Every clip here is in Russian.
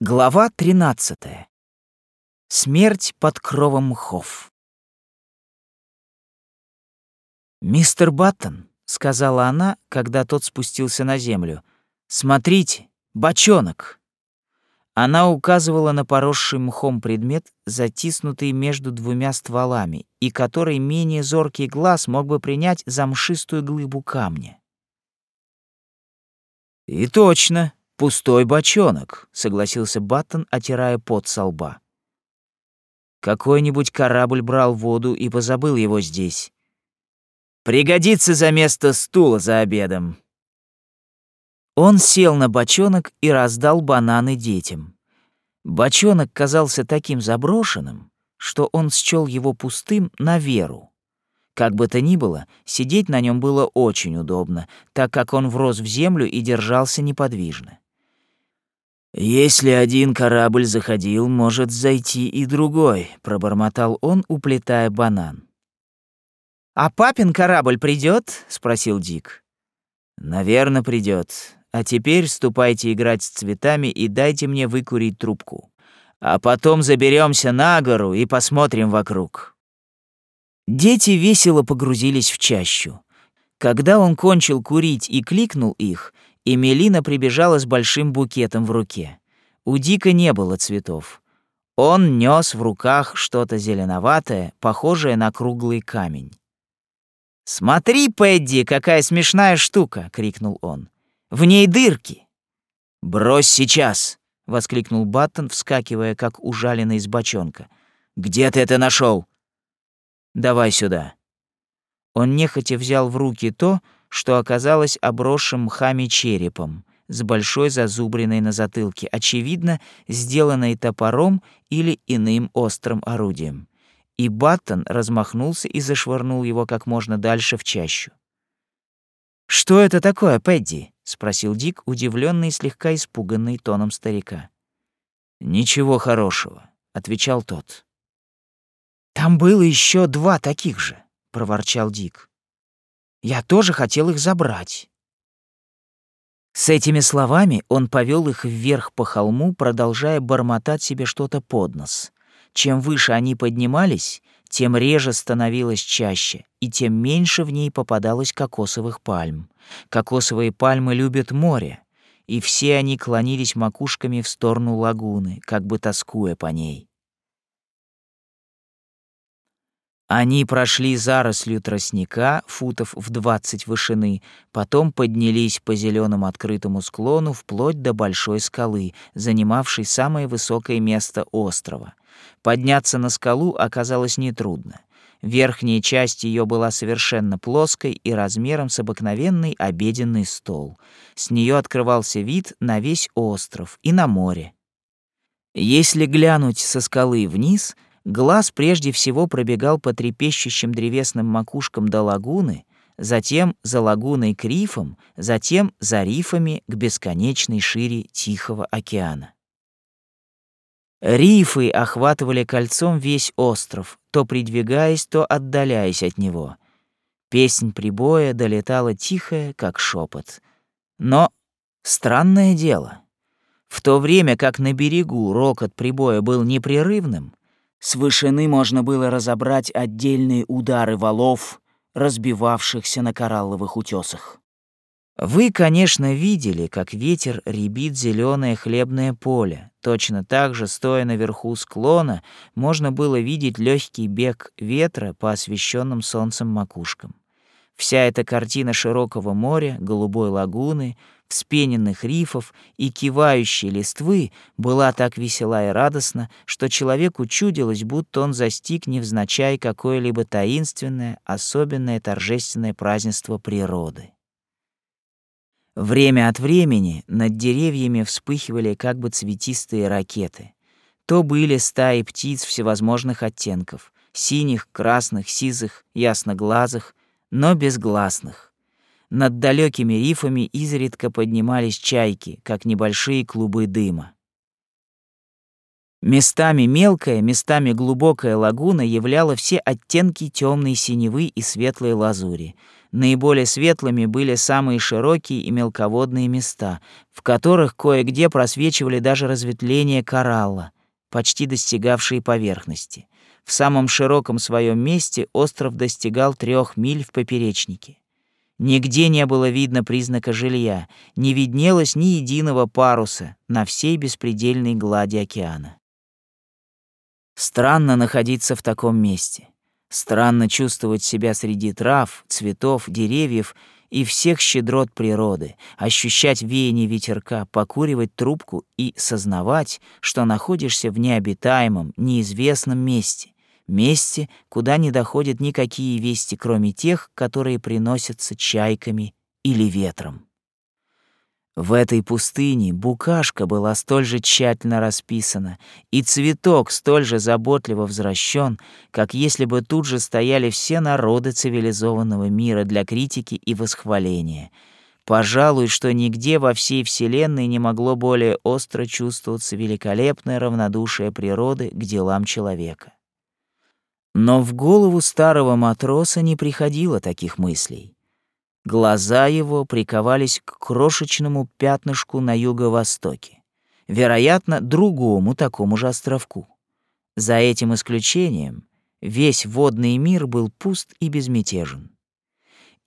Глава 13. Смерть под кровом мхов. «Мистер Баттон», — сказала она, когда тот спустился на землю, — «смотрите, бочонок». Она указывала на поросший мхом предмет, затиснутый между двумя стволами, и который менее зоркий глаз мог бы принять за мшистую глыбу камня. «И точно», «Пустой бочонок», — согласился Баттон, отирая пот со лба. «Какой-нибудь корабль брал воду и позабыл его здесь. Пригодится за место стула за обедом». Он сел на бочонок и раздал бананы детям. Бочонок казался таким заброшенным, что он счел его пустым на веру. Как бы то ни было, сидеть на нем было очень удобно, так как он врос в землю и держался неподвижно. «Если один корабль заходил, может зайти и другой», — пробормотал он, уплетая банан. «А папин корабль придет? спросил Дик. «Наверно, придет. А теперь ступайте играть с цветами и дайте мне выкурить трубку. А потом заберемся на гору и посмотрим вокруг». Дети весело погрузились в чащу. Когда он кончил курить и кликнул их, и Мелина прибежала с большим букетом в руке. У Дика не было цветов. Он нес в руках что-то зеленоватое, похожее на круглый камень. «Смотри, Пэдди, какая смешная штука!» — крикнул он. «В ней дырки!» «Брось сейчас!» — воскликнул Баттон, вскакивая, как ужаленный из бочонка. «Где ты это нашел? «Давай сюда». Он нехотя взял в руки то, что оказалось обросшим мхами черепом с большой зазубриной на затылке, очевидно, сделанной топором или иным острым орудием. И Баттон размахнулся и зашвырнул его как можно дальше в чащу. «Что это такое, Пэдди?» — спросил Дик, удивленный и слегка испуганный тоном старика. «Ничего хорошего», — отвечал тот. «Там было еще два таких же», — проворчал Дик. Я тоже хотел их забрать. С этими словами он повел их вверх по холму, продолжая бормотать себе что-то под нос. Чем выше они поднимались, тем реже становилось чаще, и тем меньше в ней попадалось кокосовых пальм. Кокосовые пальмы любят море, и все они клонились макушками в сторону лагуны, как бы тоскуя по ней. Они прошли зарослью тростника, футов в двадцать вышины, потом поднялись по зеленому открытому склону вплоть до большой скалы, занимавшей самое высокое место острова. Подняться на скалу оказалось нетрудно. Верхняя часть ее была совершенно плоской и размером с обыкновенный обеденный стол. С нее открывался вид на весь остров и на море. Если глянуть со скалы вниз — Глаз прежде всего пробегал по трепещущим древесным макушкам до лагуны, затем за лагуной к рифам, затем за рифами к бесконечной шире Тихого океана. Рифы охватывали кольцом весь остров, то придвигаясь, то отдаляясь от него. Песнь прибоя долетала тихая, как шепот. Но странное дело. В то время как на берегу рокот прибоя был непрерывным, с вышины можно было разобрать отдельные удары валов, разбивавшихся на коралловых утесах. Вы, конечно, видели, как ветер ребит зеленое хлебное поле. Точно так же, стоя наверху склона, можно было видеть легкий бег ветра по освещенным солнцем макушкам. Вся эта картина широкого моря, голубой лагуны, вспененных рифов и кивающей листвы была так весела и радостна, что человеку чудилось, будто он застиг невзначай какое-либо таинственное, особенное торжественное празднество природы. Время от времени над деревьями вспыхивали как бы цветистые ракеты. То были стаи птиц всевозможных оттенков — синих, красных, сизых, ясноглазых, но безгласных. Над далекими рифами изредка поднимались чайки, как небольшие клубы дыма. Местами мелкая, местами глубокая лагуна являла все оттенки темной синевы и светлой лазури. Наиболее светлыми были самые широкие и мелководные места, в которых кое-где просвечивали даже разветвления коралла, почти достигавшие поверхности. В самом широком своем месте остров достигал трех миль в поперечнике. Нигде не было видно признака жилья, не виднелось ни единого паруса на всей беспредельной глади океана. Странно находиться в таком месте. Странно чувствовать себя среди трав, цветов, деревьев и всех щедрот природы, ощущать веяние ветерка, покуривать трубку и сознавать, что находишься в необитаемом, неизвестном месте, месте, куда не доходят никакие вести, кроме тех, которые приносятся чайками или ветром. В этой пустыне букашка была столь же тщательно расписана, и цветок столь же заботливо возвращен, как если бы тут же стояли все народы цивилизованного мира для критики и восхваления. Пожалуй, что нигде во всей Вселенной не могло более остро чувствоваться великолепное равнодушие природы к делам человека. Но в голову старого матроса не приходило таких мыслей. Глаза его приковались к крошечному пятнышку на юго-востоке, вероятно, другому такому же островку. За этим исключением весь водный мир был пуст и безмятежен.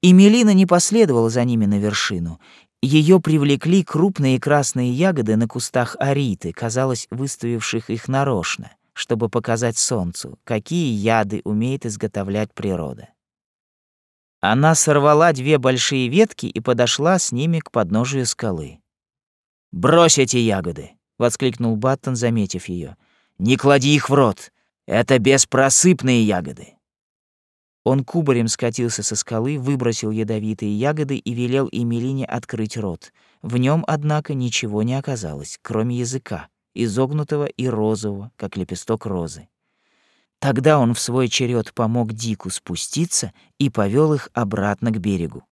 И Мелина не последовала за ними на вершину. Ее привлекли крупные красные ягоды на кустах ариты, казалось, выставивших их нарочно, чтобы показать солнцу, какие яды умеет изготовлять природа. Она сорвала две большие ветки и подошла с ними к подножию скалы. «Брось эти ягоды!» — воскликнул Баттон, заметив ее. «Не клади их в рот! Это беспросыпные ягоды!» Он кубарем скатился со скалы, выбросил ядовитые ягоды и велел Эмилине открыть рот. В нем, однако, ничего не оказалось, кроме языка, изогнутого и розового, как лепесток розы. Тогда он в свой черед помог Дику спуститься и повел их обратно к берегу.